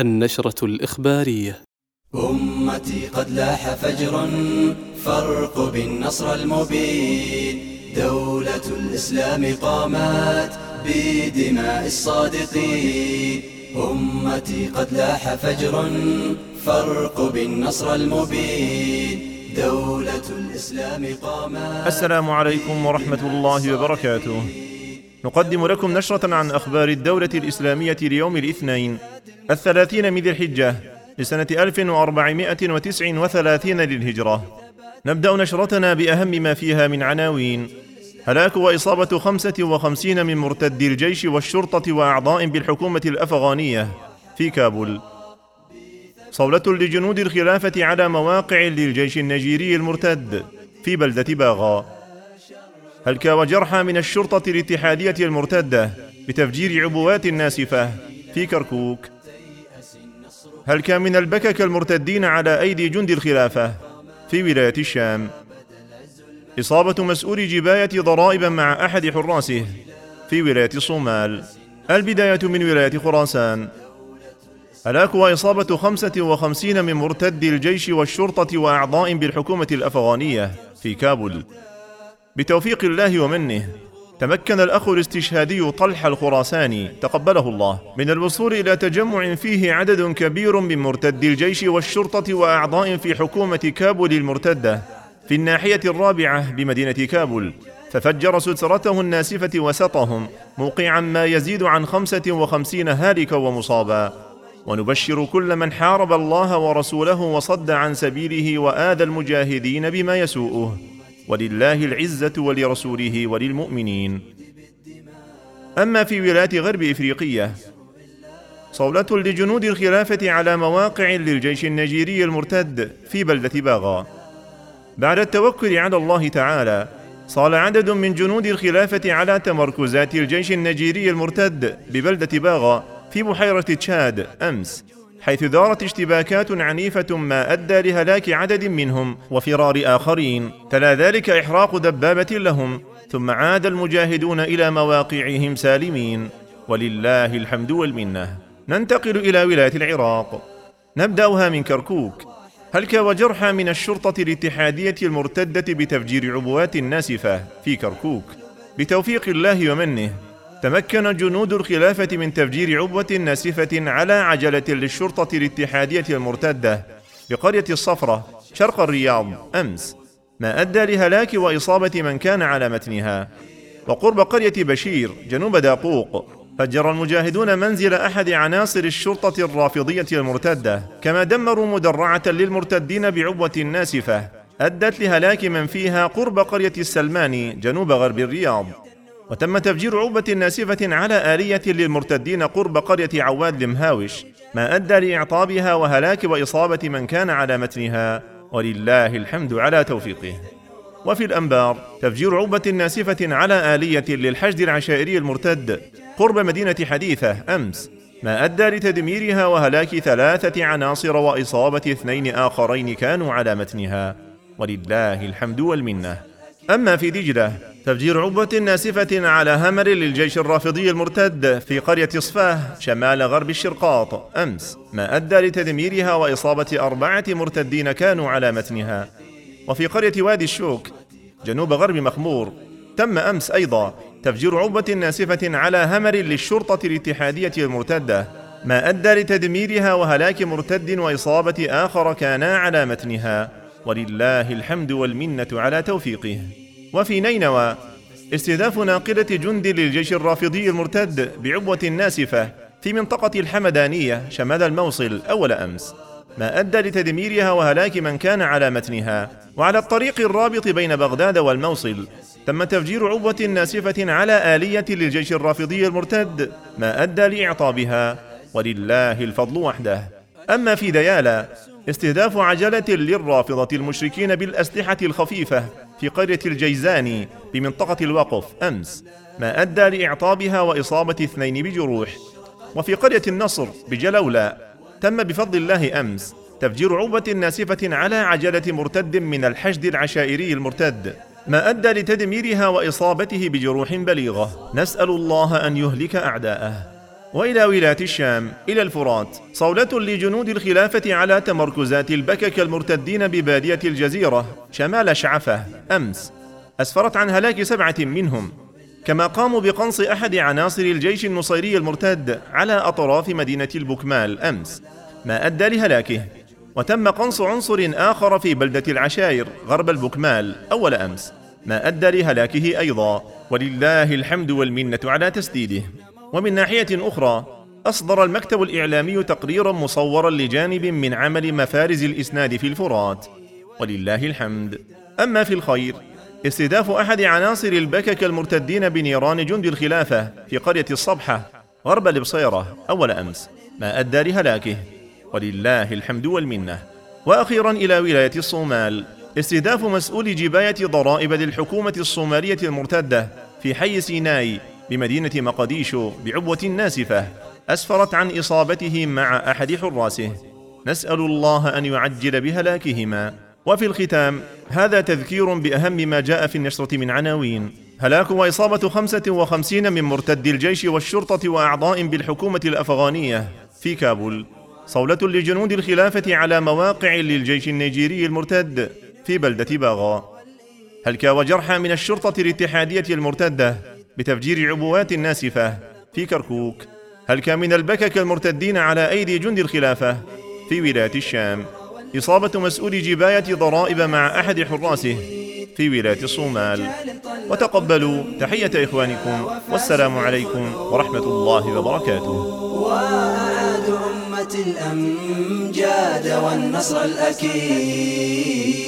النشرة الإخبارية. أمتي قد لاح فجر فارق بالنصر المبين. دولة الإسلام قامت بدماء الصادقين. أمتي قد لاح فجر فارق بالنصر المبين. دولة الإسلام قامت السلام عليكم ورحمة الله وبركاته. نقدم لكم نشرة عن أخبار الدولة الإسلامية ليوم الاثنين. الثلاثين من ذي الحجة لسنة 1439 للهجرة. نبدأ نشرتنا بأهم ما فيها من عناوين. هلاك وإصابة خمسة وخمسين من مرتدي الجيش والشرطة وأعضاء بالحكومة الأفغانية في كابول. صولة لجنود الخلافة على مواقع للجيش النيجيري المرتد في بلدة باغا. هلك وجرحى من الشرطة الاتحادية المرتدة بتفجير عبوات ناسفة في كركوك. هلك من البكك المرتدين على أيدي جند الخلافة؟ في ولاية الشام. إصابة مسؤول جباية ضرائب مع أحد حراسه. في ولاية الصومال. البداية من ولاية خراسان. هلاك وإصابة خمسة وخمسين من مرتدي الجيش والشرطة وأعضاء بالحكومة الأفغانية في كابول. بتوفيق الله ومنه. تمكن الأخ الاستشهادي طلحة الخراساني تقبله الله. من الوصول إلى تجمع فيه عدد كبير من مرتدي الجيش والشرطة وأعضاء في حكومة كابول المرتدة. في الناحية الرابعة بمدينة كابول ففجر سترته الناسفة وسطهم موقعا ما يزيد عن خمسة وخمسين هالكا ومصابا. ونبشر كل من حارب الله ورسوله وصد عن سبيله وآذى المجاهدين بما يسوءه. ولله العزة ولرسوله وللمؤمنين. أما في ولاية غرب إفريقية صولة لجنود الخلافة على مواقع للجيش النيجيري المرتد في بلدة باغا. بعد التوكل على الله تعالى صال عدد من جنود الخلافة على تمركزات الجيش النيجيري المرتد ببلدة باغا في بحيرة تشاد أمس. حيث دارت اشتباكات عنيفة ما أدى لهلاك عدد منهم وفرار آخرين. تلا ذلك إحراق دبابة لهم ثم عاد المجاهدون إلى مواقعهم سالمين. ولله الحمد والمنة. ننتقل إلى ولاية العراق. نبدأها من كركوك. هلك وجرحى من الشرطة الاتحادية المرتدة بتفجير عبوات ناسفة في كركوك؟ بتوفيق الله ومنه. تمكن جنود الخلافة من تفجير عبوة ناسفة على عجلة للشرطة الاتحادية المرتدة بقرية الصفرة شرق الرياض أمس ما أدى لهلاك وإصابة من كان على متنها. وقرب قرية بشير جنوب داقوق فجر المجاهدون منزل أحد عناصر الشرطة الرافضية المرتدة كما دمروا مدرعة للمرتدين بعبوة ناسفة أدت لهلاك من فيها قرب قرية السلماني جنوب غرب الرياض. وتم تفجير عبة ناسفة على آلية للمرتدين قرب قرية عواد لمهاوش ما أدى لإعطابها وهلاك وإصابة من كان على متنها. ولله الحمد على توفيقه. وفي الأنبار تفجير عبة ناسفة على آلية للحشد العشائري المرتد قرب مدينة حديثة أمس ما أدى لتدميرها وهلاك ثلاثة عناصر وإصابة اثنين آخرين كانوا على متنها. ولله الحمد والمنة. أما في دجلة تفجير عبوة ناسفة على همر للجيش الرافضي المرتد في قرية صفاه شمال غرب الشرقاط. أمس ما أدى لتدميرها وإصابة أربعة مرتدين كانوا على متنها. وفي قرية وادي الشوك جنوب غرب مخمور تم أمس أيضا تفجير عبوة ناسفة على همر للشرطة الاتحادية المرتدة. ما أدى لتدميرها وهلاك مرتد وإصابة آخر كانا على متنها. ولله الحمد والمنة على توفيقه. وفي نينوى استهداف ناقلة جند للجيش الرافضي المرتد بعبوة ناسفة في منطقة الحمدانية شمال الموصل أول أمس. ما أدى لتدميرها وهلاك من كان على متنها. وعلى الطريق الرابط بين بغداد والموصل تم تفجير عبوة ناسفة على آلية للجيش الرافضي المرتد ما أدى لإعطابها. ولله الفضل وحده. أما في ديالى استهداف عجلة للرافضة المشركين بالأسلحة الخفيفة في قرية الجيزاني بمنطقة الوقف أمس ما أدى لإعطابها وإصابة اثنين بجروح. وفي قرية النصر بجلولة تم بفضل الله أمس تفجير عبوة ناسفة على عجلة مرتد من الحشد العشائري المرتد ما أدى لتدميرها وإصابته بجروح بليغة. نسأل الله أن يهلك أعداءه. وإلى ولاية الشام إلى الفرات صولة لجنود الخلافة على تمركزات البكك المرتدين ببادية الجزيرة شمال شعفة أمس. أسفرت عن هلاك سبعة منهم كما قاموا بقنص أحد عناصر الجيش النصيري المرتد على أطراف مدينة البكمال أمس. ما أدى لهلاكه وتم قنص عنصر آخر في بلدة العشائر غرب البكمال أول أمس. ما أدى لهلاكه أيضا ولله الحمد والمنة على تسديده. ومن ناحية أخرى أصدر المكتب الإعلامي تقريرا مصورا لجانب من عمل مفارز الإسناد في الفرات. ولله الحمد. أما في الخير استهداف أحد عناصر البكك المرتدين بنيران جند الخلافة في قرية الصبحة غرب البصيره أول أمس. ما أدى لهلاكه. ولله الحمد والمنة. وأخيرا إلى ولاية الصومال. استهداف مسؤول جباية ضرائب للحكومة الصومالية المرتدة في حي سيناي بمدينة مقديشو بعبوة ناسفة أسفرت عن إصابته مع أحد حراسه. نسأل الله أن يعجل بهلاكهما. وفي الختام هذا تذكير بأهم ما جاء في النشرة من عناوين. هلاك خمسة وخمسين من مرتدي الجيش والشرطة وأعضاء بالحكومة الأفغانية في كابول. صولة لجنود الخلافة على مواقع للجيش النيجيري المرتد في بلدة باغا. هلكا وجرحى من الشرطة الاتحادية المرتدة؟ بتفجير عبوات ناسفه في كركوك. هلكا من البكك المرتدين على أيدي جند الخلافة؟ في ولاية الشام. إصابة مسؤول جباية ضرائب مع أحد حراسه. في ولاية الصومال. وتقبلوا. تحية إخوانكم. والسلام عليكم ورحمة الله وبركاته. وأعاد أمة الأمجاد والنصر الأكيد.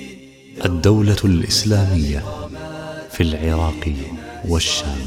الدولة الإسلامية في العراق والشام.